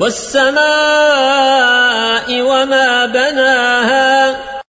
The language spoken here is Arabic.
والسماء وما بناها